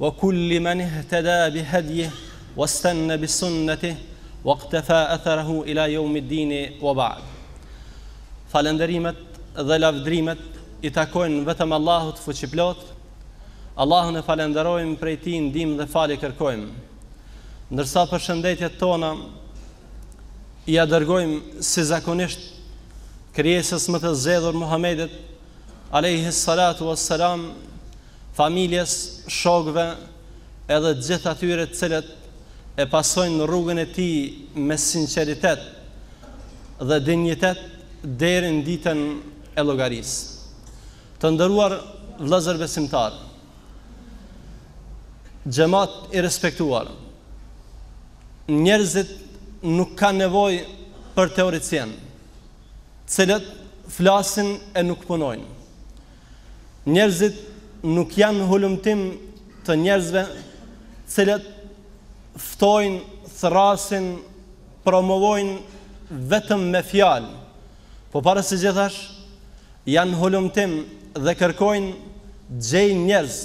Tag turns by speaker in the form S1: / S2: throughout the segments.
S1: wa kulli men ihtada bi hedjihi westenne bi sunnetihi waktefa etherehu ila jeumid dini wa ba'd Falënderimet dhe lavdrimet i takojnë vetëm Allahut Fuqiplotë, Allahun e falënderojmë prej tij ndihmë dhe falje kërkojmë ndërsa përshëndetjet tona ia dërgojmë si zakonisht krijesës më të zgjedhur Muhamedit alejhi salatu wassalam familjes, shokëve edhe të gjithë atyre të cilët e pasojnë rrugën e tij me sinqeritet dhe dinjitet deri në ditën e llogarisë. Të nderuar vëllezër besimtarë, xhamat i respektuar, njerëzit nuk kanë nevojë për teoricienë, të cilët flasin e nuk punojnë. Njerëzit nuk janë në hulumtim të njerëzve të cilët ftojnë, thërrasin, promovojnë vetëm me fjalë, po para së gjithash janë në hulumtim dhe kërkojnë të gjejnë njerëz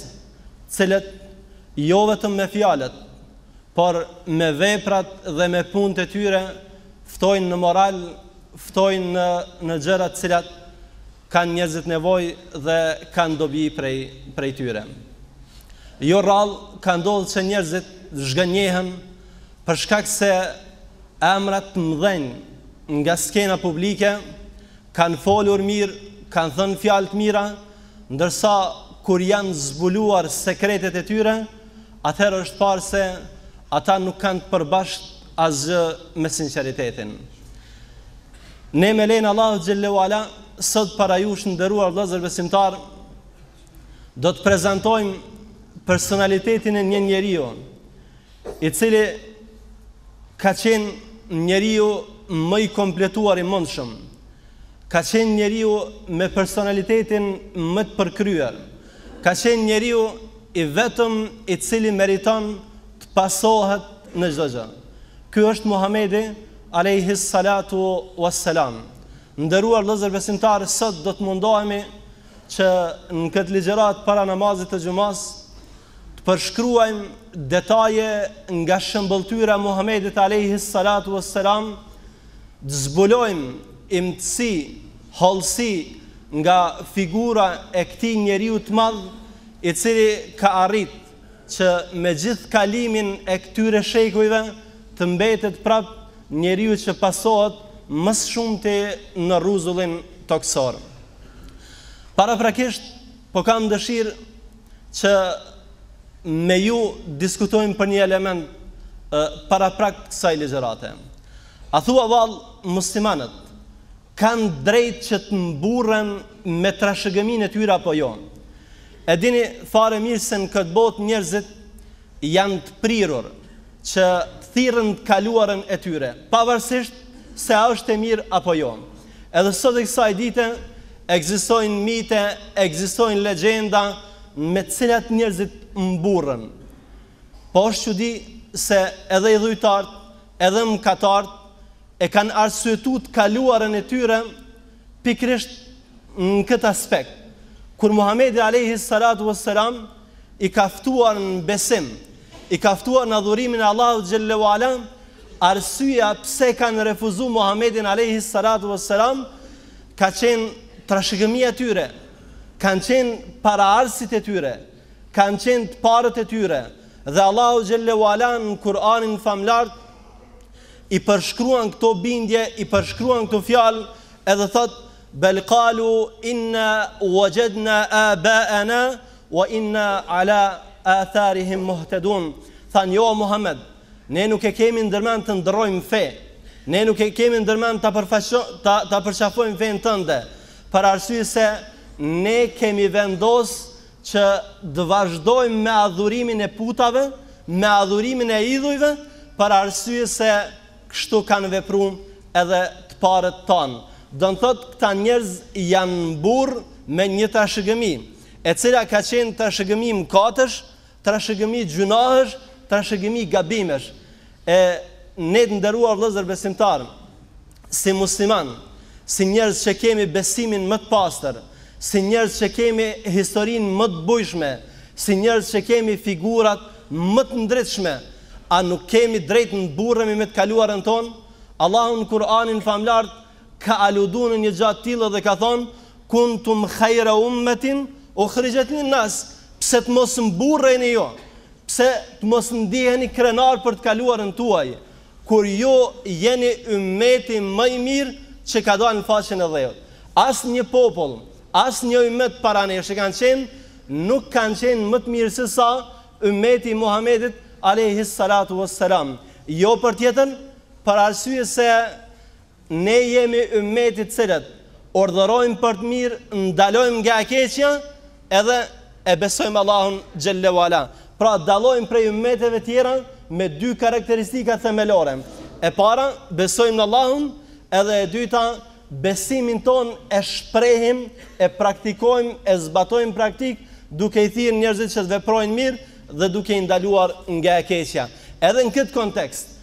S1: të cilët jo vetëm me fjalët, por me veprat dhe me punët e tyre ftojnë në moral, ftojnë në në gjëra të cilat, kanë njerëzit nevojë dhe kanë dobi prej prej tyre. Jo rrallë ka ndodhur që njerëzit të zhgënjehen për shkak se emra të mëdhenj nga skena publike kanë folur mirë, kanë thënë fjalë të mira, ndërsa kur janë zbuluar sekretet e tyre, atëherë është parë se ata nuk kanë të përbashkët asgjë me sinqeritetin. Ne me lejen e Allahut xhel-le ue ala, sot para jush, nderuar vëllezër besimtarë, do të prezantojmë personalitetin e një njeriu, i cili ka qenë njeriu më i kompletuar i mundshëm, ka qenë njeriu me personalitetin më të përkryer, Ka qenë njeriu i vetëm i cili meriton të pasohet në çdo gjë. Ky është Muhamedi, alejhi salatu ue selam. Nderuar vëllezër besimtarë, sot do të mundohemi që në këtë ligjëratë para namazit të xhumasë të përshkruajmë detaje nga shëmbëlltyra e Muhamedit, alejhi salatu ue selam, të zbulojmë imtësi Hollësi nga figura e këtij njeriu të madh i cili ka arrit që me gjithë kalimin e këtyre shekujve të mbetet prapë njeriu që pasohet më së shumti në rruzullin tokësor. Paraprakisht kam dëshirë që me ju diskutojmë për një element paraprak kësaj ligjërate. A thua vallë muslimanët Kanë drejt që të mburren me trashëgëminë e tyre apo jo. E dini fare mirë se në këtë botë njerëzit janë të prirur që të thirren në të kaluarën e tyre, pavarësisht se a është e mirë apo jo. Edhe sot e kësaj dite ekzistojnë mite, ekzistojnë legjenda me të cilat njerëzit mburren. Po është çudi se edhe idhujtarët, edhe mëkatarët e kanë arsyetu të kaluarën e tyre pikërisht në këtë aspekt. Kur Muhamedi alejhi salatu ves selam i ka ftuar në besim, i ka ftuar në adhurimin e Allahut xhelle uala, arsyeja pse e kanë refuzuar Muhamedin alejhi salatu ves selam ka qenë trashëgimia e tyre, kanë qenë paraardhësit e tyre. kanë qenë të parët e tyre dhe Allahu xhelle uala në Kur'anin famlart i përshkruan këto bindje, i përshkruan këto fjalë edhe thot bel qalu inna wajadna abaana wa inna ala atharihim muhtadun. Than jo Muhammed, ne nuk e kemi ndërmend të ndërrojmë fe. Ne nuk e kemi ndërmend ta përfaqësojmë ta, ta përqafojmë fen tënde, për arsye se ne kemi vendos që të vazhdojmë me adhurimin e putave, me adhurimin e idhujve, për arsye se kështu kanë vepru edhe të parët tonë. Do të thotë këta njerëz janë mburrë me një trashëgëmi, e cila ka qenë trashëgëmi mëkatesh, trashëgëmi gjynahësh, trashëgëmi gabimesh. E ne të nderuar vëllezër besimtarë, si muslimanë, si njerëz që kemi besimin më të pastër, si njerëz që kemi historinë më të bujshme, si njerëz që kemi figurat më të ndritshme, a nuk kemi drejt të mburremi me të kaluarën tonë? Allahu në Kur'anin Famlart ka aludu në një gja të tillë dhe ka thonë, Kuntum khajra ummetin ukhrijat lin nas, pse të mos mburreni ju, pse të mos ndiheni krenar për të kaluarën tuaj, kur ju jeni ymmeti më i mirë që ka dalë në faqen e dheut. Asnjë popull, asnjë ymmet para nesh që kanë qenë, nuk kanë qenë më të mirë se sa ymmeti i Muhamedit alejhi salatu ves selam. Jo për tjetër, për arsye se Ne jemi ymmeti të cilët urdhërojmë për të mirë, ndalojmë nga e keqja edhe e besojmë Allahun xhelle ue ala. Pra dallojmë prej ymmeteve tjera me dy karakteristika themelore. E para, besojmë në Allahun, edhe e dyta, besimin tonë e shprehim, e praktikojmë, e zbatojmë praktik, duke i thirrë njerëzit që të veprojnë mirë dhe duke i ndaluar nga e keqja. Edhe në këtë kontekst,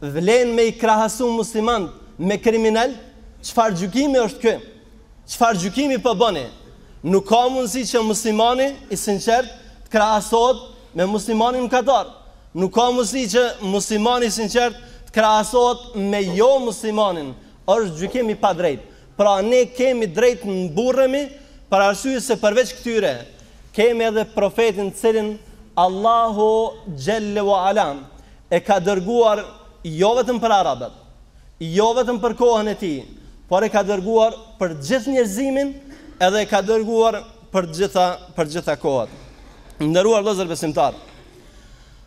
S1: Vlen me i krahasu muslimant me kriminel? Çfarë gjykimi është ky? Çfarë gjykimi po boni? Nuk ka mundësi që muslimani i sinqert të krahasohet me muslimanin mëkatar. Nuk ka mundësi që muslimani i sinqert të krahasohet me jo muslimanin. Është gjykim i padrejt. Pra ne kemi drejt të mburremi për arsye se përveç këtyre kemi edhe profetin të cilin Allahu xhelle ue ala e ka dërguar jo vetëm për arabët, jo vetëm për kohën e tij, por e ka dërguar për gjithë njerëzimin edhe e ka dërguar për gjitha për gjitha kohët. Nderuar vëllezër besimtarë.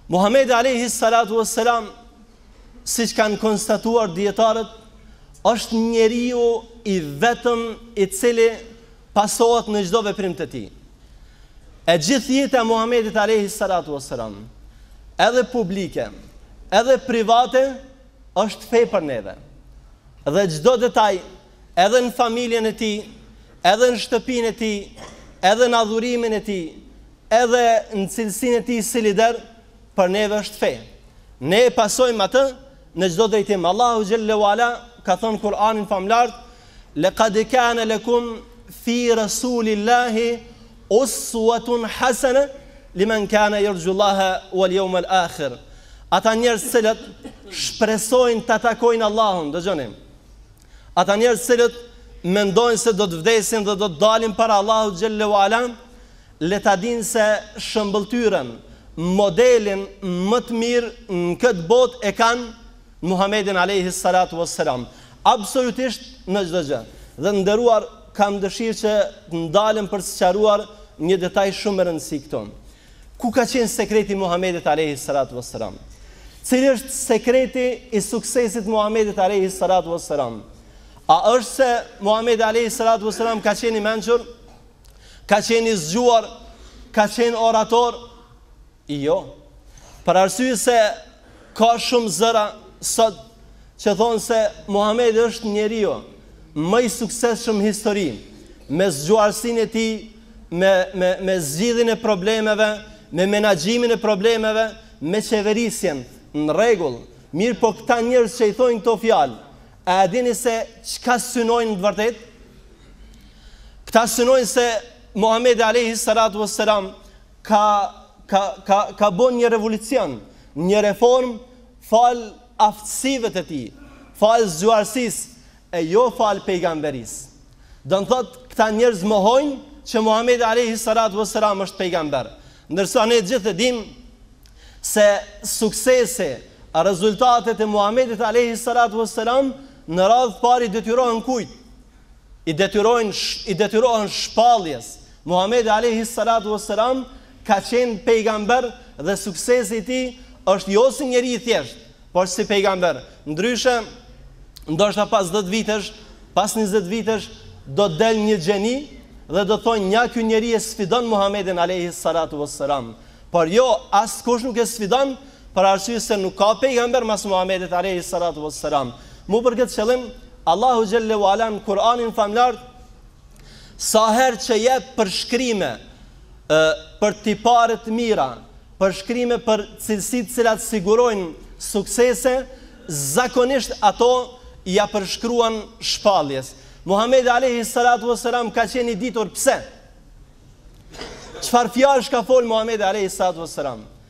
S1: Muhamedi alejhi salatu ue selam siç kanë konstatuar dijetarët është njeriu i vetëm i cili pasohet në çdo veprim të tij. E gjithë jeta e Muhamedit alejhi salatu ue selam, edhe publike, edhe private, është fe për neve. Dhe çdo detaj, edhe në familjen e tij, edhe në shtëpinë e tij, edhe në adhurimin e tij, edhe në cilësinë e tij si lider, për neve është fe. Ne e pasojmë atë në çdo drejtim. Allahu xhelle ue ala ka thënë Kur'anin famëlartë, Laqad kana lakum fi rasulillahi uswatun hasana liman kana yarju Allaha wal yawmal akhir. Ata njerëz të cilët shpresojnë ta takojnë Allahun, dëgjoni. Ata njerëz të cilët mendojnë se do të vdesin dhe do të dalin para Allahut xhelle ue ala, le ta dinë se shëmbëlltyrën, modelin më të mirë në këtë botë e kanë Muhamedin alejhi salatu ue selam absolutisht në çdo gjë. Dhe të nderuar kam dëshirë që të ndalem për të sqaruar një detaj shumë me rëndësi këtu. Ku ka qenë sekreti i Muhamedit alejhi salatu ue selam? Cili është sekreti i suksesit të Muhamedit alejhi salatu ue selam? A është se Muhamedi alejhi salatu ue selam ka qenë i mençur? Ka qenë i zgjuar? Ka qenë orator? Jo. Për arsye se ka shumë zëra sot që thonë se Muhamedi është njeriu më i suksesshëm në histori, me zgjuarsinë e tij, me me me zgjidhjen e problemeve, me menaxhimin e problemeve, me qeverisjen, në rregull. Mirëpo këta njerëz që i thonë këto fjalë, a e dini se çka synojnë në të vërtetë? Këta synojnë se Muhamedi alayhi salatu wassalam ka ka ka ka bon një revolucion, një reformë falë aftësive të tij, falë zgjuarsisë e jo falë pejgamberisë. Do të thotë këta njerëz mohojnë që Muhamedi alejhi salatu ves selam është pejgamber. Ndërsa ne gjithë e dimë se suksesi, rezultatet e Muhamedit alejhi salatu ves selam në radhë të parë i detyrohen kujt? i detyrojnë i detyrohen shpalljes. Muhamedi alejhi salatu ves selam ka qenë pejgamber dhe suksesi i tij është jo si njeri i thjeshtë, por si pejgamber. Ndryshe, ndoshta pas 10 vitesh, pas 20 vitesh do të del një gjeni dhe do të thonë ja ky njeri e sfidon Muhamedin alejhi salatu ves selam. Por jo, askush nuk e sfidon për arsye se nuk ka pejgamber mas Muhamedit alejhi salatu ves selam. Mu për këtë qëllim Allahu xhelle u ala në Kur'anin famëlartë sa herë që jep përshkrime ë për tipare të mira, përshkrime për cilësi të cilat sigurojnë suksese, zakonisht ato ia përshkruan shpalljes. Muhamedi alejhi salatu vesselam ka qenë i ditur pse? Çfarë fjalësh ka fol Muhamedi alejhi salatu vesselam?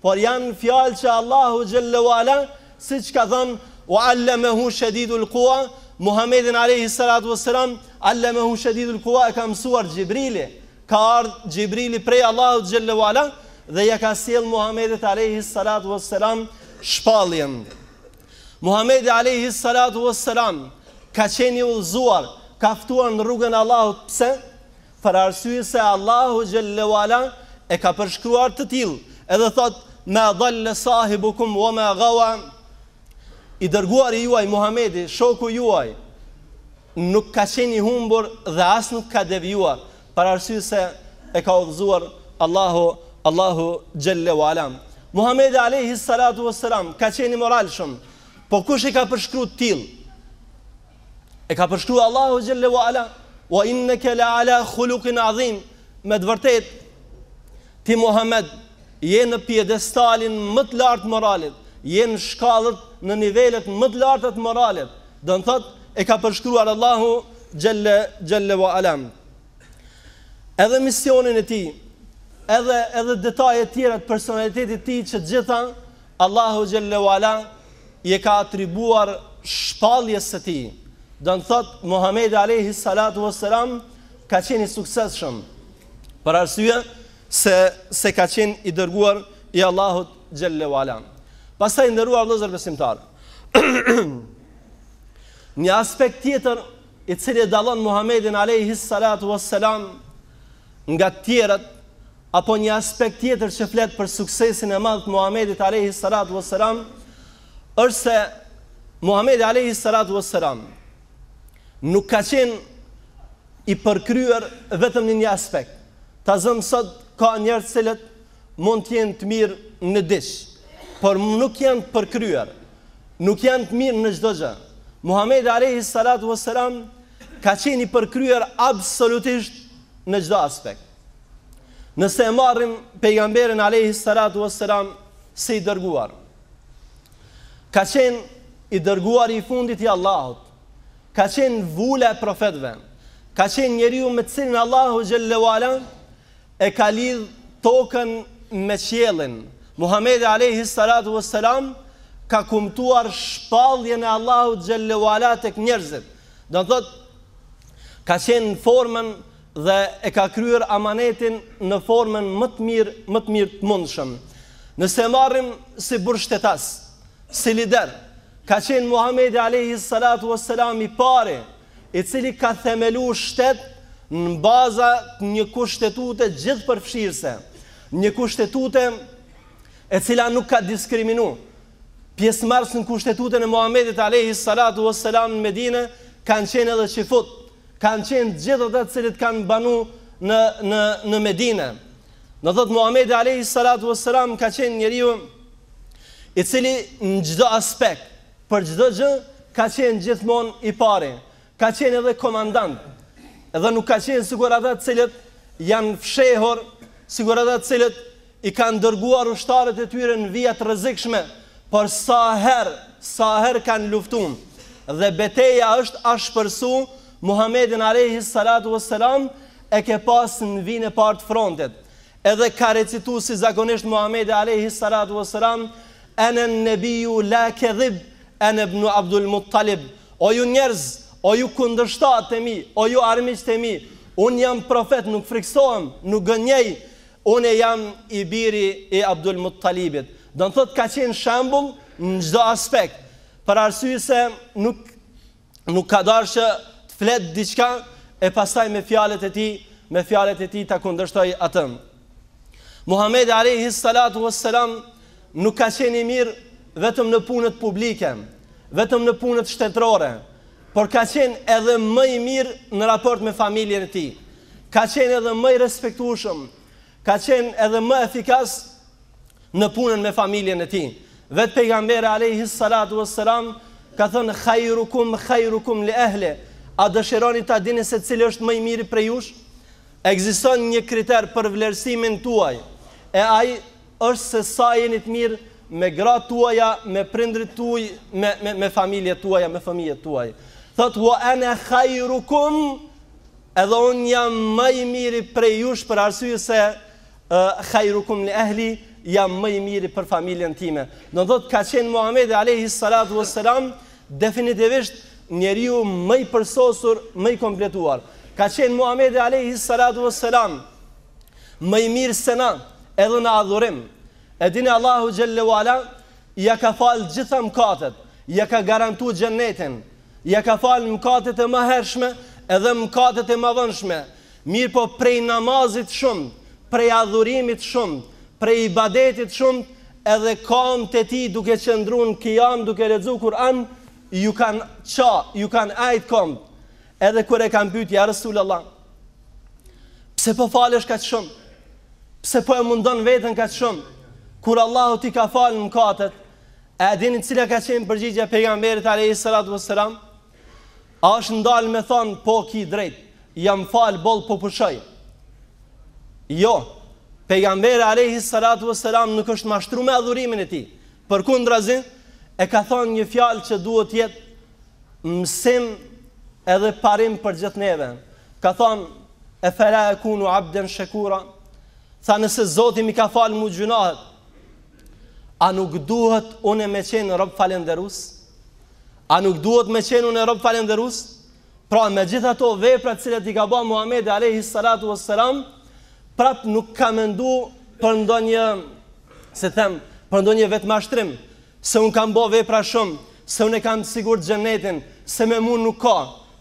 S1: por janë fjalë që Allahu xhelle u ala, siç ka thënë, u allemehu shedidul kua, Muhammedin alejhi salatu ves selam, allemehu shedidul kua e ka mësuar Xhibrili, ka ardhur Xhibrili prej Allahut xhelle u ala dhe ia ka sjellë Muhammedit alejhi salatu ves selam shpalljen. Muhammedi alejhi salatu ves selam ka qenë i udhëzuar, ka ftuar në rrugën e Allahut, pse? Për arsye se Allahu xhelle u ala e ka përshkruar të tillë, edhe thotë, Ma dhalle sahibukum wa ma ghawa, I dërguari juaj Muhamedi, shoku juaj, nuk ka qenë i humbur dhe as nuk ka devijuar, për arsye se e ka udhëzuar Allahu, Allahu xhelle u ala. Muhamedi alejhi salatu was salam ka qenë i moralshëm, po kush e ka përshkru të tillë? E ka përshkruar Allahu xhelle wa ala, "Wa innaka la ala khuluqin azim." Me të vërtetë ti Muhammed je në piedestalin më të lartë të moralit, je në shkallët në nivelet më të larta të moralit. Do të thotë e ka përshkruar Allahu xhelle xhelle wa ala. Edhe misionin e tij, edhe edhe detajet tjera të personalitetit të tij që të gjitha Allahu xhelle u ala ia ka atribuar shpalljes së tij. Do të thotë Muhamedi alejhi salatu ves selam ka qenë i suksesshëm për arsye se se ka qenë i dërguar i Allahut xhelle u ala. Pastaj të nderuar vëllezër besimtarë. Një aspekt tjetër i cili e dallon Muhamedin alejhi salatu ves selam nga të tjerët Apo një aspekt tjetër që flet për suksesin e madh të Muhamedit alejhi salatu ue selam është se Muhamedi alejhi salatu ue selam nuk ka qenë i përkryer vetëm në një aspekt. Ta zëmë sot ka njerëz të cilët mund të jenë të mirë në diç, por nuk janë të përkryer. Nuk janë të mirë në çdo gjë. Muhamedi alejhi salatu ue selam ka qenë i përkryer absolutisht në çdo aspekt. Nëse e marrim pejgamberin alayhi salatu wassalam si i dërguar. Ka qenë i dërguar i fundit i Allahut. Ka qenë vula e profetëve. Ka qenë njeriu me të cilin Allahu xhallahu ala e ka lidh tokën me qiellin. Muhamedi alayhi salatu wassalam ka kumtuar shpalljen e Allahut xhallahu ala tek njerëzit. Do thotë ka qenë në formën dhe e ka kryer amanetin në formën më të mirë më të mirë të mundshëm. Nëse e marrim si burrështetas, si lider, ka qenë Muhamedi alejhi salatu ves selam i pari, i cili ka themelu shtet në baza të një kushtetute gjithëpërfshirëse, një kushtetute e cila nuk ka diskriminu, Pjesëmarrës në Kushtetutën e Muhamedit alejhi salatu ue selam në Medinë kanë qenë edhe çifutë, kanë qenë të gjithë ata të cilët kanë banu në në në Medinë. Do thotë Muhamedi alejhi salatu ue selam ka qenë njeriu i cili në çdo aspekt, për çdo gjë ka qenë gjithmonë i pari, ka qenë edhe komandant. Edhe nuk ka qenë sikur ata të cilët janë fshehur, sikur ata të cilët I kanë dërguar ushtarët e tyre në vija të rrezikshme, por sa herë, sa herë kanë luftu, dhe beteja është ashpërsu, Muhammedin alejhi salatu ue selam e ke pas në vijën e parë të frontit. Edhe ka recitu si zakonisht Muhammedi alejhi salatu ue selam, Ene nebiu la kedhib, ene bnu Abdul Muttalib, O ju njerëz, o ju kundërshtarët e mi, o ju armiqtë e mi, unë jam profet, nuk frikësohem, nuk gënjej, Unë jam i biri i Abdul Muttalibit, do të thotë ka qenë shembull në çdo aspekt, për arsye se nuk nuk ka dashur që të flet diçka e pastaj me fjalët e tij, me fjalët e tij ta kundërshtojë atë. Muhamedi alejhi salatu was salam nuk ka qenë i mirë vetëm në punët publike, vetëm në punët shtetërore, por ka qenë edhe më i mirë në raport me familjen e tij, ka qenë edhe më i respektueshëm, ka qenë edhe më efikas në punën me familjen e tij. Vetë pejgamberi alejhi salatu ves selam ka thënë khairukum khairukum li ehli, a dëshironi ta dini se cili është më i miri prej jush? Ekziston një kriter për vlerësimin tuaj, e ai është se sa jeni të mirë me gratë tuaja, me prindërit tuaj, me, me, me familjet tuaja, me fëmijët tuaj. Thot, wa ene khajrukum, edhe unë jam më i miri prej jush për arsye se khajrukum li ehli, jam më i miri për familjen time. Do me thot, ka qenë Muhammedi alejhi salatu ve selam, definitivisht njeriu më i përsosur, më i kompletuar. Ka qenë Muhammedi alejhi salatu ve selam, më i mirë se na edhe në adhurim e dini Allahu xhelle ve ala ja ka fal gjitha mëkatet ja ka garantu xhennetin ja ka fal mëkatet e mëhershme edhe mëkatet e mëvonshme mirëpo prej namazit t'shumtë prej adhurimit t'shumtë prej ibadetit t'shumtë edhe komt e tij duke qëndru në kijam duke lexu Kur'an, ju kanë ça, ju kanë ajtë komt, edhe kur e kanë pyt, ja Resulallah, Pse po falesh kaq shumë? Pse po e mundon veten kaq shumë? Kur Allahu t'i ka falë mëkatet, a e dini cila ka qenë përgjigja e pejgamberit alayhi salatu wassalam? A është ndal me thon po ki drejt, jam fal boll po pushoj. Jo. Pejgamberi alayhi salatu wassalam nuk është mashtru me adhurimin e tij. Përkundrazi, e ka thënë një fjalë që duhet të jetë mësim edhe parim për gjithë neve. Ka thanë, e fela ekunu abden shekura, tha nëse Zoti m'i ka falë mu gjynahet, a nuk duhet unë me qenë një rob falenderus? A nuk duhet me qenë unë një rob falenderus? Pra me gjithë ato vepra të cilat i ka ba Muhamedi alejhi salatu ves selam, prap nuk ka mendu për ndonjë, si them, për ndonjë vetëmashtrim, Se unë kam bo vepra shumë, se unë e kam të sigurt xhenetin, se me mu nuk ka.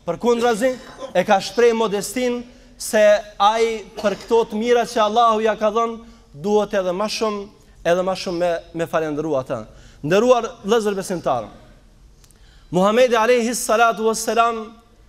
S1: Përkundrazi, e ka shpreh modestinë se ai për këto të mira që Allahu ia ka dhënë, duhet edhe më shumë, edhe më shumë me me falenderu Atë. Nderuar vëllezër besimtarë, Muhamedi alejhi salatu ves selam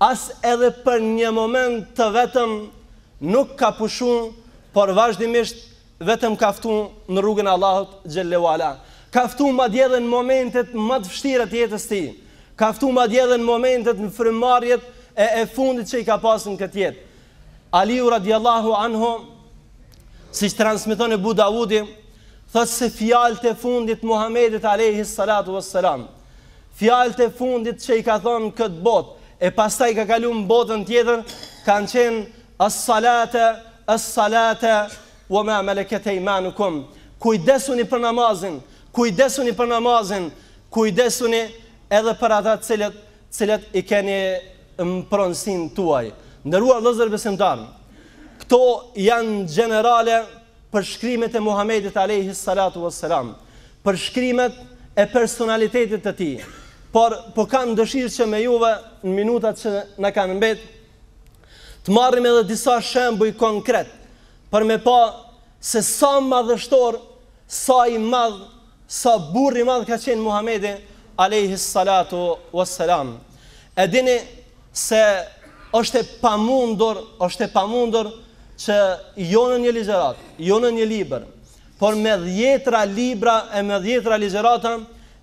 S1: As edhe për një moment të vetëm nuk ka pushu por vazhdimisht vetëm ka ftu në rrugën e Allahut xhelle u ala. Ka ftu madje edhe në momentet më të vështira të jetës së tij. Ka ftu madje edhe në momentet në frymëmarrjet e e fundit që i ka pas në këtë jetë. Aliu radiallahu anhu siç transmeton Ebu Davudi, thotë se fjalët e fundit Muhamedit alejhi salatu ves selam. Fjalët e fundit që i ka thënë në këtë botë e pastaj ka kaluar në botën tjetër kanë qenë As-salate, as-salate, wa ma malakat aymanukum. Kujdesuni për namazin, kujdesuni për namazin, kujdesuni edhe për ata të cilët, të cilët i keni në pronësinë tuaj. Nderuar vëllezër besimtarë, këto janë gjenerale Përshkrimet e Muhamedit alejhi salatu ue selam, përshkrimet e personalitetit të tij, por po kam dëshirë që me juve në minutat që na kanë mbet të marrim edhe disa shembuj konkret për me pa se sa madhështor, sa i madh, sa burrë i madh ka qenë Muhamedi alejhi salatu ue selam. E dini se është e pamundur, është e pamundur që jo në një ligjërat, jo në një libër, por me dhjetra libra e me dhjetra ligjërata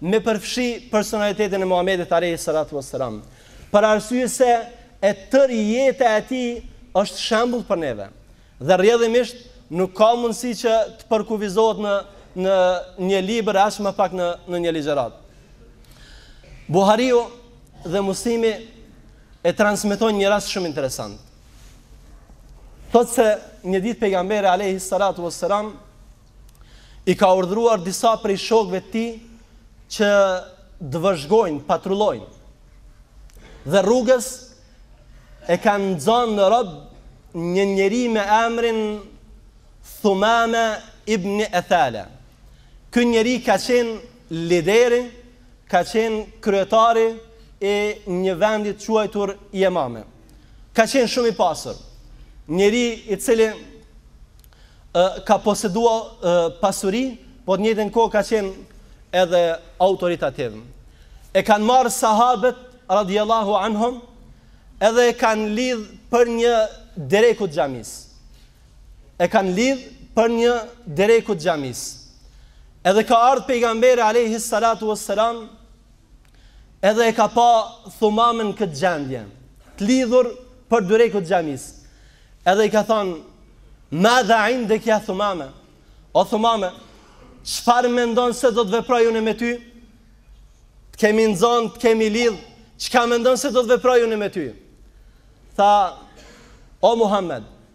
S1: me përfshi personalitetin e Muhamedit alayhi salatu wassalam. Për arsye se e tërë jeta e tij është shembull për neve. Dhe rrjedhimisht nuk ka mundësi që të përkufizohet në në një libër aq më pak në në një ligjërat. Buhariu Dhe Muslimi e transmetojnë një rast shumë interesant. Thotë se një ditë pejgamberi alayhi salatu wassalam i ka urdhëruar disa prej shokëve të tij që të vëzhgojnë, patrullojnë. Dhe rrugës e kanë nxënë në rob një njeri me emrin Thumame ibn Ethale. Ky njeri ka qenë lideri ka qenë kryetari i një vendi të quajtur Jemame. Ka qenë shumë i pasur. Njeri i cili e, ka posedua e, pasuri, po të njëjtën kohë ka qenë edhe autoritativ. E kanë marrë sahabet, radiallahu anhum, edhe e kanë lidhë për një direku të xhamisë. e kanë lidh për një direku të xhamisë. Edhe ka ardhur pejgamberi alayhi salatu wassalam edhe e ka pa Thumamën këtë gjendje, të lidhur për direku të xhamisë. Edhe i ka thënë: "Madha indek ya Thumame?" O Thumame, çfarë mendon se do të veproj unë me ty? Të kemi nxon, të kemi lidh, çka mendon se do të veproj unë me ty? Tha: "O Muhammed,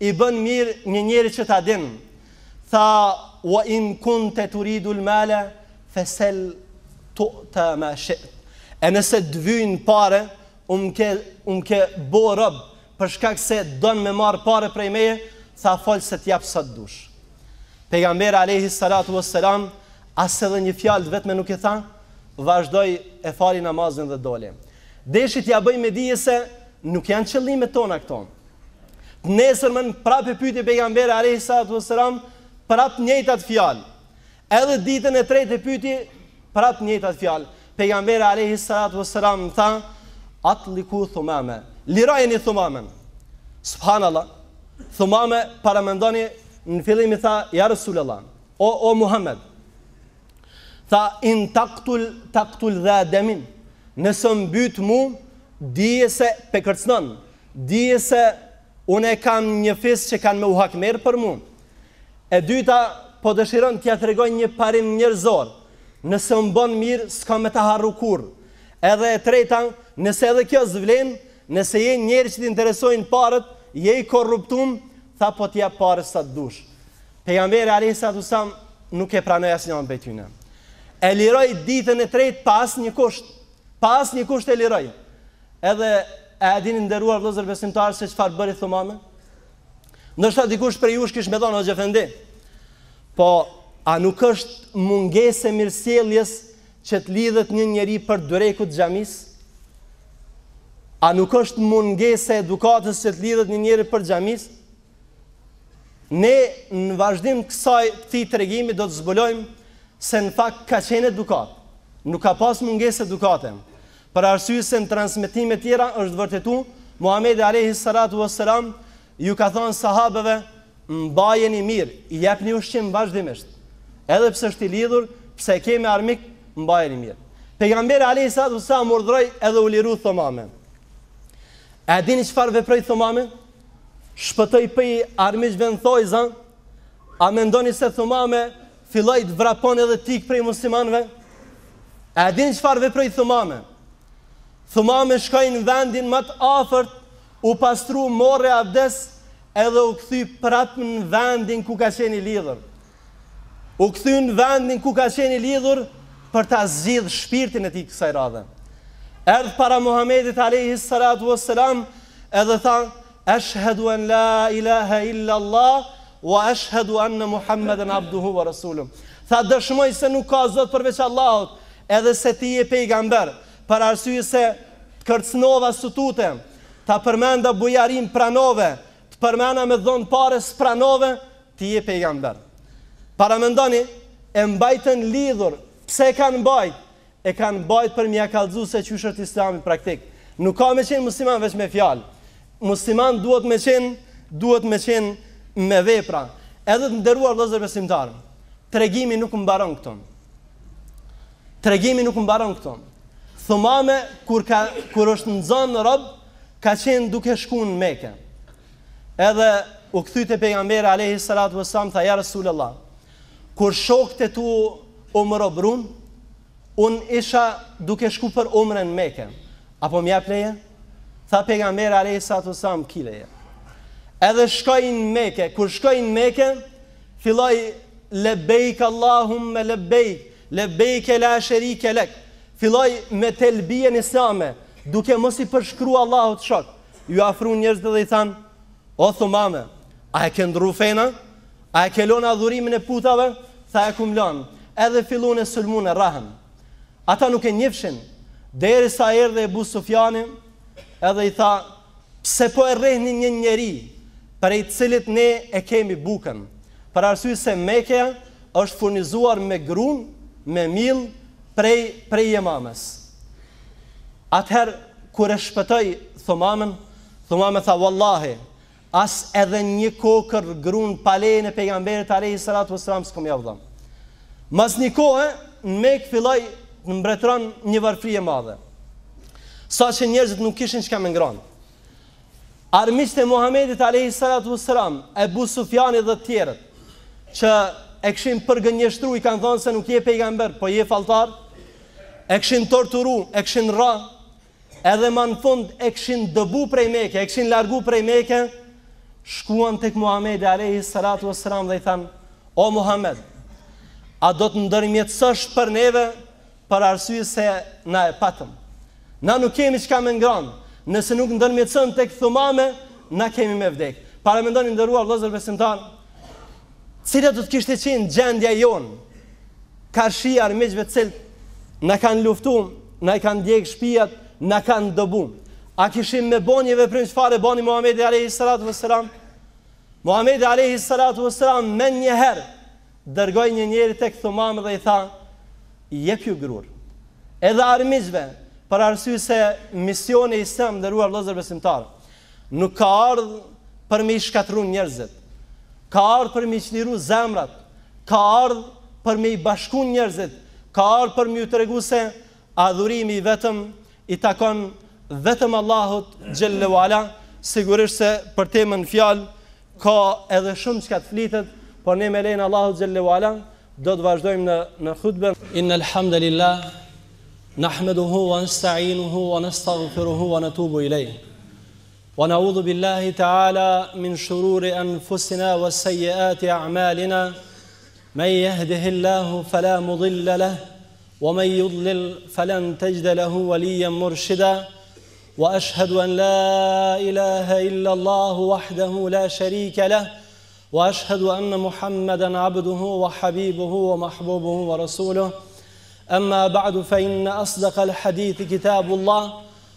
S1: I bën mirë një njeriu që ta din. Tha, "Wa in kunte turidu al-mala fasal tu'ta ma shi'ta." E nëse të vyjn pare, um ke, um ke bo rob për shkak se don me marr pare prej meje, tha fol se të jap sa të dush. Pejgamberi alejhi salatu was salam as edhe një fjalë të vetme nuk i tha, vazhdoi e fali namazin dhe doli. Deshi t'ia bëjë me dije se nuk janë qëllimet tona këto. Të nesërmën prap e pyeti pejgamberi alayhi salatu wasalam prap njëjtat fjalë. Edhe ditën e tretë e pyeti prap njëjtat fjalë. Pejgamberi alayhi salatu wasalam tha atliku Thumame. Lirojeni Thumamen. Subhanallah. Thumame paramendoni në fillim i tha ja Resulullah. O o Muhammed. Tha in taqtul taqtul dha damin. Nëse m'mbyt mu, dije se po e kërcënon. Dije se unë e kam një fis që kanë me u hakmerrë për mu. E dyta, po dëshiron t'ia tregojë një parim njerëzor, nëse më bon mirë, s'kam me ta harru kurrë. Edhe e treta, nëse edhe kjo s'vlen, nëse je njeri që t'interesojnë paret, je i korruptum, tha po t'jap pare sa të dush. Pejgamberi alejhi salatu selam nuk e pranoi asnjënën prej tyne. E liroi ditën e tretë pa asnjë kusht. Pa asnjë kusht e liroi. Edhe a e dini të nderuar vëllezër besimtarë se çfarë bëri Thumame? Ndoshta dikush prej jush kish me thonë Hoxhë Efendi. Po a nuk është mungesë e mirësjelljes që të lidhet një njeri për direku të xhamisë? A nuk është mungesë e edukatës që të lidhet një njeri për xhamisë? Ne në vazhdim të kësaj, këtij tregimi do të zbulojmë se në fakt ka qenë edukatë. Nuk ka pas mungesë edukate. Për arsye se në transmetime të tjera është vërtetu, Muhamedi alejhi salatu ue selam ju ka thënë sahabeve, Mbajeni mirë, jepni ushqim vazhdimisht. Edhe pse është i lidhur, pse e kemi armik, mbajeni mirë. Pejgamberi alejhi salatu ue selam urdhëroi edhe u liru Thomame. A e dini çfarë veproi Thomame? Shpëtoi pej armiqve në thojza. A mendoni se Thomame Filloi të vrapon edhe t'ik prej muslimanëve? A e dini çfarë veproi Thumame? Thumame shkoi në vendin më të afërt, u pastru, morri abdes, edhe u kthy prap në vendin ku ka qenë i lidhur. U kthy në vendin ku ka qenë i lidhur për ta zgjidh shpirtin e tij kësaj radhe. Erdh para Muhamedit alayhi salatu wassalam edhe tha Eshhedu en la ilahe illa Allah wa eshhedu enne Muhammeden abduhu wa rasuluh. Tha dëshmoj se nuk ka Zot përveç Allahut edhe se ti je pejgamber, për arsye se të kërcënova s'u tute, ta përmenda bujarinë pranove, të përmenda me dhon pare s'pranove, ti je pejgamber. Paramendoni, e mbajtën lidhur, pse e kanë mbajt, e kan mbajt për m'ja kallxu se qysh është islami praktik nuk ka me qenë musliman veç me fjalë musliman duhet me qenë duhet me qenë me vepra edhe të nderuar vëllezër besimtarë tregimi nuk mbaron këtu tregimi nuk mbaron këtu thumame kur ka kur është nxënë në rob ka qenë duke shku në Mekë edhe u kthy te pejgamberi alayhi salatu wasallam tha ja rasulullah Kur shokët e tu m'robrun, unë isha duke shku për umre në Mekë. A po m'jep leje? Tha pejgamberi alejhi salatu selam, ki leje. Edhe shkoi në Mekë, kur shkoi në Mekë, filloi lebejk Allahumma lebejk, lebejk la sharike lek. Filloi me telbien islame, duke mos i përshkruar Allahut shok. Ju afruan njerëzit dhe i thanë, O Thumame, a e ke ndrru fenë? A e ke lënë adhurimin e putave? Tha e kum lënë, edhe fillun e sulmun, e rrahën. Ata nuk e njifshin, deri sa erdhi Ebu Sufjani edhe i tha, Pse po e rrehni një njeri, prej të cilit ne e kemi bukën? Për arsye se Mekja është furnizuar me grun, me mill, prej prej Jemames. Atëherë kur e shpëtoi Thumamen, Thumame tha, Wallahi, as edhe një kokërr grun pa lejen e Pejgamberit alejhi salatu ue selam s'kam iau dhënë. Mas një kohe, në Mekë filloi të mbretron një varfëri e madhe, saqë njerëzit nuk kishin çka me ngranë. Armiqtë e Muhamedit alejhi salatu ue selam, Ebu Sufjani dhe të tjerët, që e kishin përgënjeshtru, i kanë thënë se nuk je pejgamber, po je falltar, e kishin torturu, e kishin rrahë, Edhe ma në fund e kishin dëbu prej Meke, e kishin largu prej Meke, shkuan tek Muhamedi alejhi salatu ue selam dhe i thanë, o Muhamed, a do të ndërmjetësosh për neve për arsye se na e patëm. Na nuk kemi çka me ngran, nëse nuk ndërmjetëson tek Thumame, na kemi me vdek. Paramendoni, nderuar vllezër besimtarë, cila do të kishte qenë gjendja jonë, Karshi armiqve të cilët na kanë luftuar, na i kanë djeg shpijat, na kanë dëbu. A kishim me bo një veprim çfarë boni Muhamedi alejhi salatu vesselam? Muhamedi alejhi salatu vesselam menjëherë dërgoi një njeri tek Thumame dhe i tha: "Jepju grurë." Edhe armiqve, për arsye se misioni islam, nderuar vëllezër besimtarë, nuk ka ardh për me i shkatrru njerëzit. Ka ardh për me i çliru zemrat, Ka ardhë për me i bashku njerëzit, ka ardhë për me ju tregu se adhurimi i vetëm i takon vetëm Allahut xhelle u ala, sigurisht se për temën në fjalë ka edhe shumë çka të flitet, por ne me lejen e Allahut xhelle u ala do të vazhdojmë në në hutbe. Innel hamdelillah nahmeduhu wa nestainuhu wa nestagfiruhu wa netubu ilejh. ونعوذ بالله تعالى من شرور أنفسنا وسيئات أعمالنا من يهده الله فلا مضل له ومن يضلل فلن تجد له وليا مرشدا وأشهد أن لا إله إلا الله وحده لا شريك له وأشهد أن محمدا عبده وحبيبه ومحبوبه ورسوله Amma ba'du fa'inna asdaka l-hadithi kitabu Allah,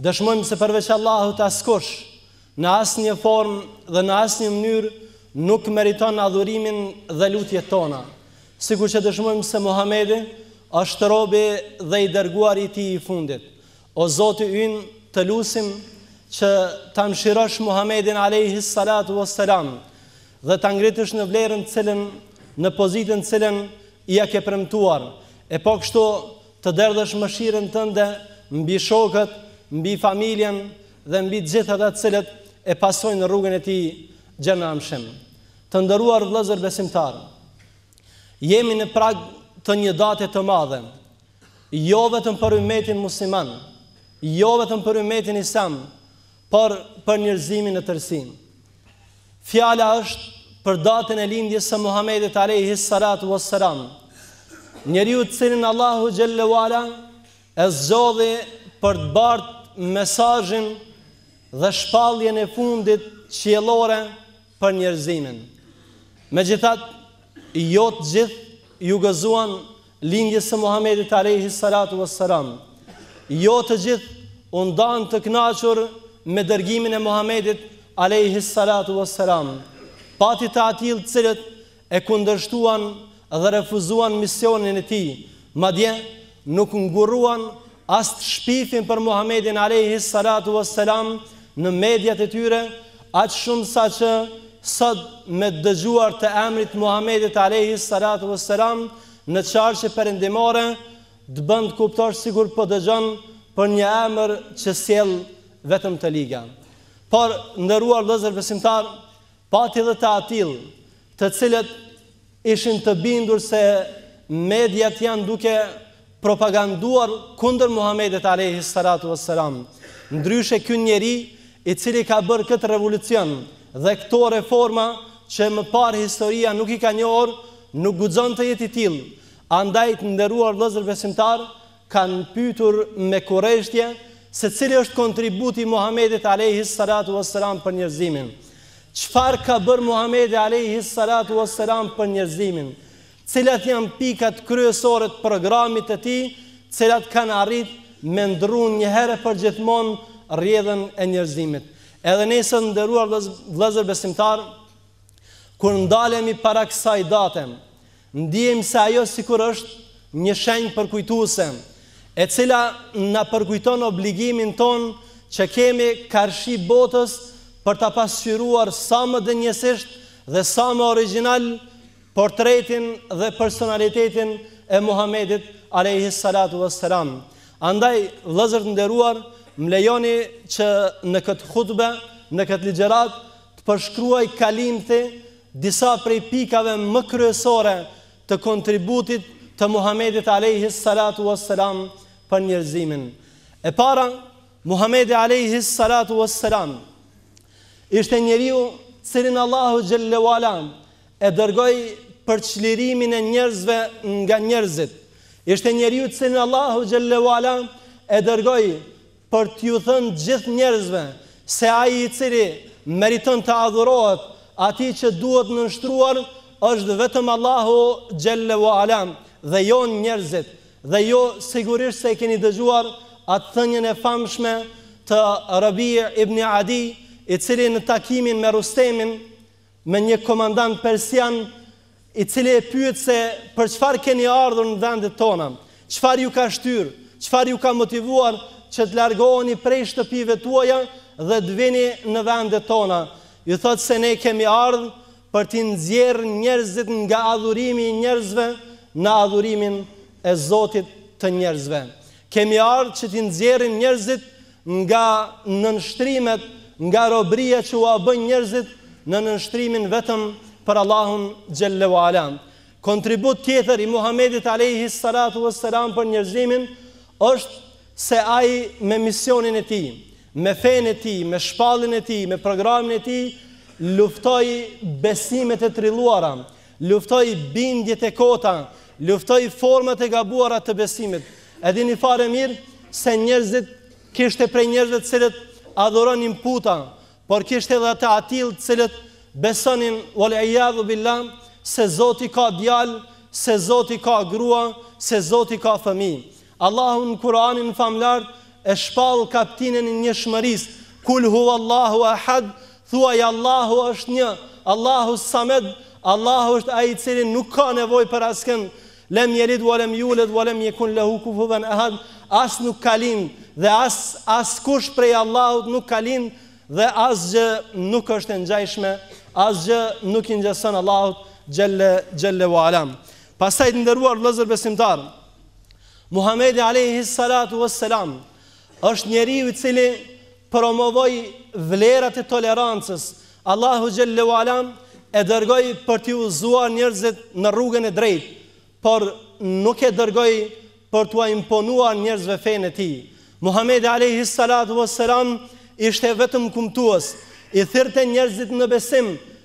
S1: Dëshmojmë se përveç Allahut askush, në asnjë formë dhe në asnjë mënyrë nuk meriton adhurimin dhe lutjet tona, sikur që dëshmojmë se Muhamedi është robi dhe i dërguari i Tij i fundit. O Zoti ynë, Të lusim që ta mëshirosh Muhamedin alejhi salatu ue selam dhe ta ngritësh në vlerën të cilën, në pozitën të cilën ia ke premtuar, e po kështu Të derdhësh mëshirën tënde mbi shokët, mbi familjen dhe mbi të gjithë ata të cilët e pasojnë në rrugën e Tij xhenamshëm. Të nderuar vëllezër besimtarë, jemi në prag të një date të madhe, jo vetëm për ummetin musliman, jo vetëm për ummetin islam, por për njerëzimin në tërësi. Fjala është për datën e lindjes së Muhamedit alejhi salatu ue selam. Njeriu të cilin Allahu xhelle ue ala e zgjodhi për të bart mesazhin dhe shpalljen e fundit qiellore për njerëzimin. Megjithatë, jo të gjithë iu gëzuan Lindjes së Muhamedit alejhi salatu ves selam. Jo të gjithë u ndanë të kënaqur me dërgimin e Muhamedit alejhi salatu ves selam. Pati të atillë të cilët e kundërshtuan dhe refuzuan misionin e tij, madje nuk ngurruan as të shpifin për Muhamedin alejhi salatu ves selam në mediat e tyre Aq shumë sa që sot me dëgjuar të emrit të Muhamedit alejhi salatu ue selam në qarqe perëndimore të bën të kuptosh sikur po dëgjon për një emër që sjell vetëm të liga. Por, nderuar vëllezër besimtarë, pati dhe të atillë, të cilët Ishin të bindur se mediat janë duke propaganduar kundër Muhamedit alejhi salatu ves selam. Ndryshe ky njeri i cili ka bërë këtë revolucion dhe këto reforma që më parë historia nuk i ka njohur, nuk guxon të jetë i tillë. Andaj të nderuar vëllezër besimtarë, kanë pyetur me kureshtje se cili është kontributi i Muhamedit alejhi salatu ue selam për njerëzimin. Çfarë ka bërë Muhamedi alejhi salatu ue selam për njerëzimin? Cilat janë pikat kryesore të programit të tij, të cilat kanë arrit me ndrrun një herë e përgjithmonë rrjedhën e njerëzimit? Edhe ne sot nderuar vëllezër besimtarë, kur ndalemi para kësaj date, Ndihem se ajo sikur është një shenjë përkujtuese, e cila na përkujton obligimin tonë që kemi karshi botës për ta pasqyruar sa më denjësisht dhe sa më origjinal portretin dhe personalitetin e Muhamedit alejhi salatu ves selam. Andaj, vëllezër të nderuar, më lejoni që në këtë hutbe, në këtë ligjëratë, të përshkruaj kalimthi Disa prej pikave më kryesore të kontributit të Muhamedit alejhi salatu ue selam për njerëzimin. E para, Muhamedi alejhi salatu ue selam ishte njeriu të cilin Allahu xhelle ue ala e dërgoi për çlirimin e njerëzve nga njerëzit. Ishte njeriu të cilin Allahu xhelle ue ala e dërgoi për t'iu thënë gjithë njerëzve se ai i cili meriton të adhurohet, atij që duhet nënshtruar është vetëm Allahu xhelle ua ala dhe jo njerëzit, dhe ju sigurisht se e keni dëgjuar atë thënien e famshme të Rabi' ibn Adi, i cili në takimin me Rustemin, me një komandant persian i cili e pyet se për çfarë keni ardhur në vendet tona, çfarë ju ka shtyrë, çfarë ju ka motivuar që të largoheni prej shtëpive tuaja dhe të vini në vendet tona, ju thotë se ne kemi ardh për t'i nxjerrë njerëzit nga adhurimi i njerëzve në adhurimin e Zotit të njerëzve. Kemi ardh që t'i nxjerrim njerëzit nga nënshtrimet, nga robëria që ua bëjnë njerëzit në nënshtrimin vetëm për Allahun xhelle ue ala. Kontribut tjetër i Muhamedit alejhi salatu ue selam për njerëzimin është se ai me misionin e tij, me fenë e tij, me shpalljen e tij, me programin e tij luftoi besimet e trilluara, Luftoi bindjet e kota, luftoi format e gabuara të besimit. E dini fare mirë se njerëzit kishte prej njerëzve të cilët adhuronin puta, por kishte edhe të atillë të cilët besonin wal iyadhu billah se Zoti ka djalë, se Zoti ka grua, se Zoti ka fëmijë. Allahu në Kuranin famëlartë e shpall kaptinën e njëshmërisë, Kul huwallahu ahad, Thuaj Allahu është një, Allahu samed, Allahu është ai i cili nuk ka nevojë për askënd, Lem yelid wa lem yulad wa lem yekun lehu kufuwan ahad, As nuk ka lind dhe as askush prej Allahut nuk ka lind dhe asgjë nuk është e ngjajshme, asgjë nuk i ngjason Allahut xhelle ue ala. Pastaj të nderuar vëllezër besimtarë, Muhamedi alayhi salatu wassalam është njeriu i cili promovoi vlerat e tolerancës. Allahu xhelle ue ala e dërgoi për t'i udhëzuar njerëzit në rrugën e drejtë, por nuk e dërgoi për t'ua imponuar njerëzve fenë e tij. Muhamedi alayhi salatu wassalam ishte vetëm kumtues, i thirrte njerëzit në besim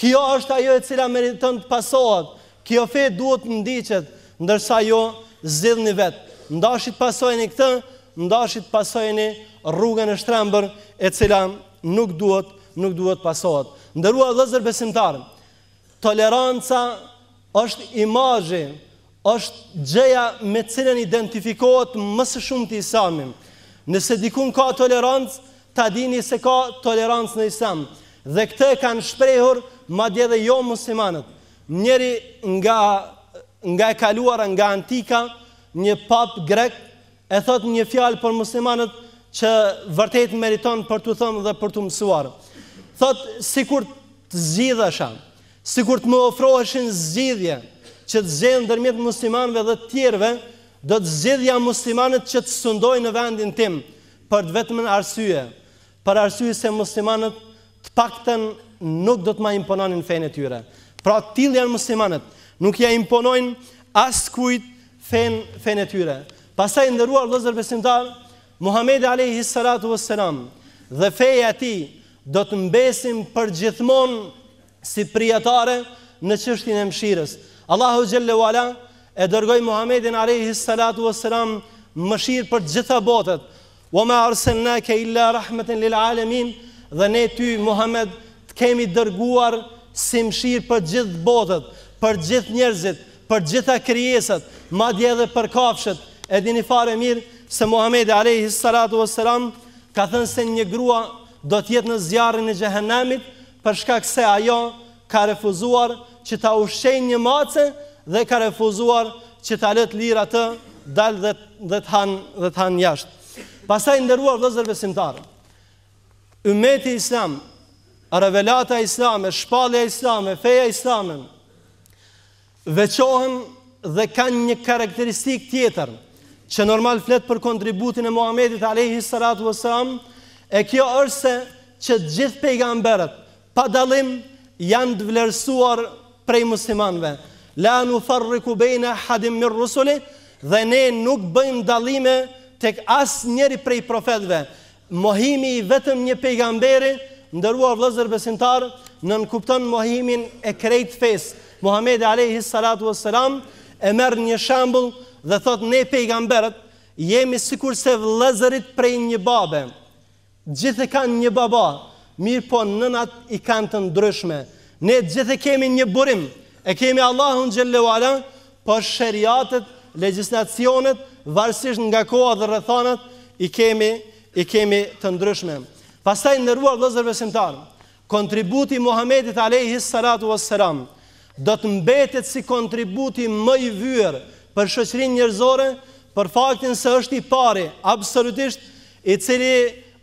S1: Kjo është ajo e cila meriton të pasohet, kjo fe duhet të ndiqet, ndërsa ju zgjidhni vetë. Ndashit pasojeni këtë, ndashit pasojeni rrugën e shtrembër e cila nuk duhet, nuk duhet pasohet. Nderuar vëllezër besimtarë, toleranca është imazhi, Është gjëja me të cilën identifikohet më së shumti Islami. Nëse dikun ka tolerancë, ta dini se ka tolerancë në Islam. Dhe këtë e kanë shprehur madje edhe jomuslimanët. Njëri nga nga e kaluara, nga antika, një papë grek, e thotë një fjalë për muslimanët që vërtet meriton për t'u thënë dhe për t'u mësuar. Thotë sikur të zgjidhesha Sikur të më ofroheshin zgjidhje që të zgjedh ndërmjet muslimanëve dhe të tjerëve, do të zgjidhja muslimanët që të sundojnë në vendin tim, për të vetmen arsye, për arsye se muslimanët të paktën nuk do të ma impononin fenë e tyre. Pra të tillë janë muslimanët, nuk ia imponojnë askujt fenë fenë e tyre. Pastaj nderuar vëllezër besimtarë, Muhamedi alejhi salatu vesselam dhe feja e tij do të mbesin përgjithmonë si prijatare në çështjen e mëshirës. Allahu xhelle uala e dërgoi Muhamedin alejhi salatu was salam mëshirë për të gjitha botët. Wa ma arsalnaka illa rahmatan lil alamin dhe ne ty Muhammed të kemi dërguar si mëshirë për të gjithë botët, për të gjithë njerëzit, për të gjitha krijesat, madje edhe për kafshët. E dini fare mirë se Muhamedi alejhi salatu was salam ka thënë se një grua do të jetë në zjarrin e xhehenamit për shkak se ajo ka refuzuar që ta ushqejë një mace dhe ka refuzuar që ta lë të lirë atë të dalë dhe dhe të hanë dhe të hanë jashtë. Pastaj nderuar vëllezër besimtarë. Ummeti Islam, revelata islame, shpallja islame, feja islame, veçohen dhe kanë një karakteristikë tjetër, që normal flet për kontributin e Muhamedit alejhi salatu ue selam, e kjo është se që të gjithë pejgamberët, pa dallim, janë të vlerësuar prej muslimanëve, la nufarriku bejne ahadin min rusulih, dhe ne nuk bëjmë dallime tek asnjëri prej profetëve, Mohimi i vetëm një pejgamberi, nderuar vëllezër besimtarë, nënkupton mohimin e krejt fesë. Muhamedi alejhi salatu ves selam e merr një shembull dhe thotë ne pejgamberët jemi sikurse vëllezërit prej një babe. Gjithë e kanë një baba, mirëpo nënat i kanë të ndryshme. Ne gjithë e kemi një burim, e kemi Allahun xhelleu ala, Po sheriatet, legjislacionet, varësisht nga koha dhe rrethanat, i kemi, i kemi të ndryshme. Pastaj, nderuar vëllezër besimtarë, kontributi i Muhamedit alejhi salatu ves selam do të mbetet si kontributi më i vyer për shoqërinë njerëzore për faktin se është i pari, absolutisht, i cili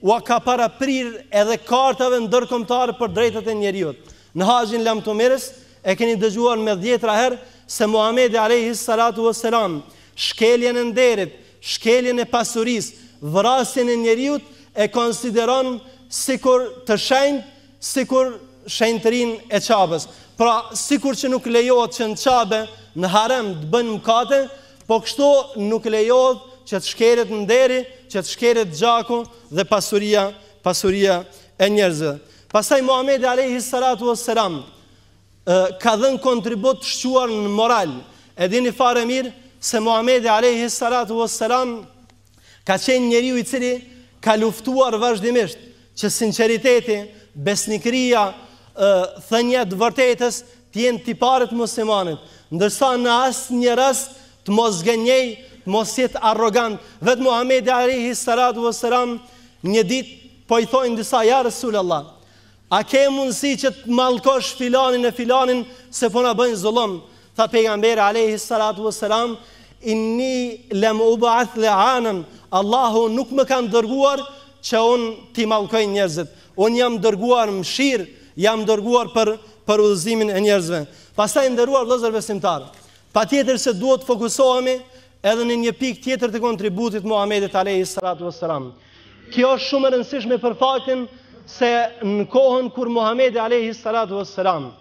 S1: ua ka paraprirë edhe kartave ndërkombëtare për drejtat e njeriut. Në Haxhin e Lamtumirës, E keni dëgjuar me dhjetra herë se Muhamedi alejhi salatu ue selam shkeljen e nderit, shkeljen e pasurisë, vrasjen e njeriut e konsideron sikur të shenjtë sikur shenjtërinë e Qabes. Pra, sikur që nuk lejohet që në Qabe, në Harem të bëhen mëkate, po kështu nuk lejohet që të shkelet nderi, që të shkelet gjaku dhe pasuria, pasuria e njerëzve. Pastaj Muhamedi alejhi salatu ue selam ka dhënë kontribut të shquar në moral. E dini fare mirë se Muhamedi alejhi salatu ue selam ka qenë njeriu i cili ka luftuar vazhdimisht që sinqeriteti, besnikëria, thënia e të vërtetës të jenë tipare të muslimanit, ndërsa në asnjë rast të mos gënjejë, të mos jetë arrogant. Vetë Muhamedi alejhi salatu ue selam një ditë Po i thojnë disa, ja Resulallah, a ke mundësi që të mallkosh filanin e filanin se po na bëjnë zullum? Tha pejgamberi alayhi salatu wassalam, inni lam ub'ath la'anan, Allahu nuk më kanë dërguar që unë t'i mallkoj njerëzit. Unë jam dërguar mëshirë, jam dërguar për për udhëzimin e njerëzve. Pastaj nderuar vëllezër besimtarë, patjetër se duhet të fokusohemi Edhe në një pikë tjetër të kontributit të Muhamedit alejhi salatu vesselam. Kjo është shumë e rëndësishme për faktin se në kohën kur Muhamedi alejhi salatu vesselam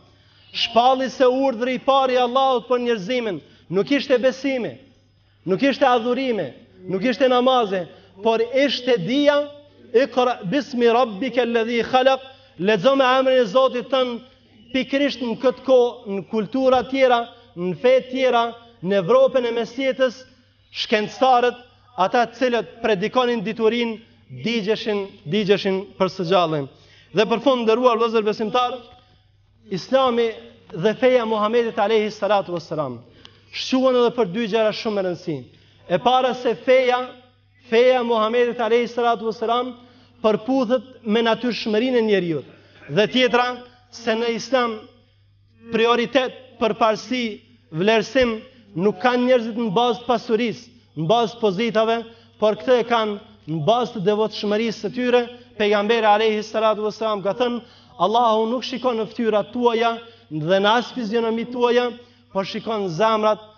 S1: shpalli se urdhri i parë i Allahut për njerëzimin nuk ishte besimi, nuk ishte adhurimi, nuk ishte namazi, por ishte dija Iqra bismi rabbika alladhi khalaq, lexo me emrin e Zotit tënd Pikërisht në këtë kohë, në kultura tjera, në fe tjera, në Evropën e Mesjetës, shkencëtarët, ata të cilët predikonin diturinë, digjeshin, digjeshin për së gjallin. Dhe për fund nderuar vëllezër besimtarë, Islami dhe feja Muhamedit alayhi salatu vesselam shquhen edhe për dy gjëra shumë me rëndësi. E para se feja Feja e Muhamedit alayhi salatu wasalam përputhet me natyrshmërinë e njeriut. Dhe tjetra se në Islam prioritet, përparësi, vlerësim nuk kanë njerëzit në bazë të pasurisë, në bazë të pozitave, por këtë e kanë në bazë të devotshmërisë së tyre. Pejgamberi alayhi salatu wasalam ka thënë, Allahu nuk shikon në fytyrat tuaja dhe në as fizionomitë tuaja, por shikon zemrat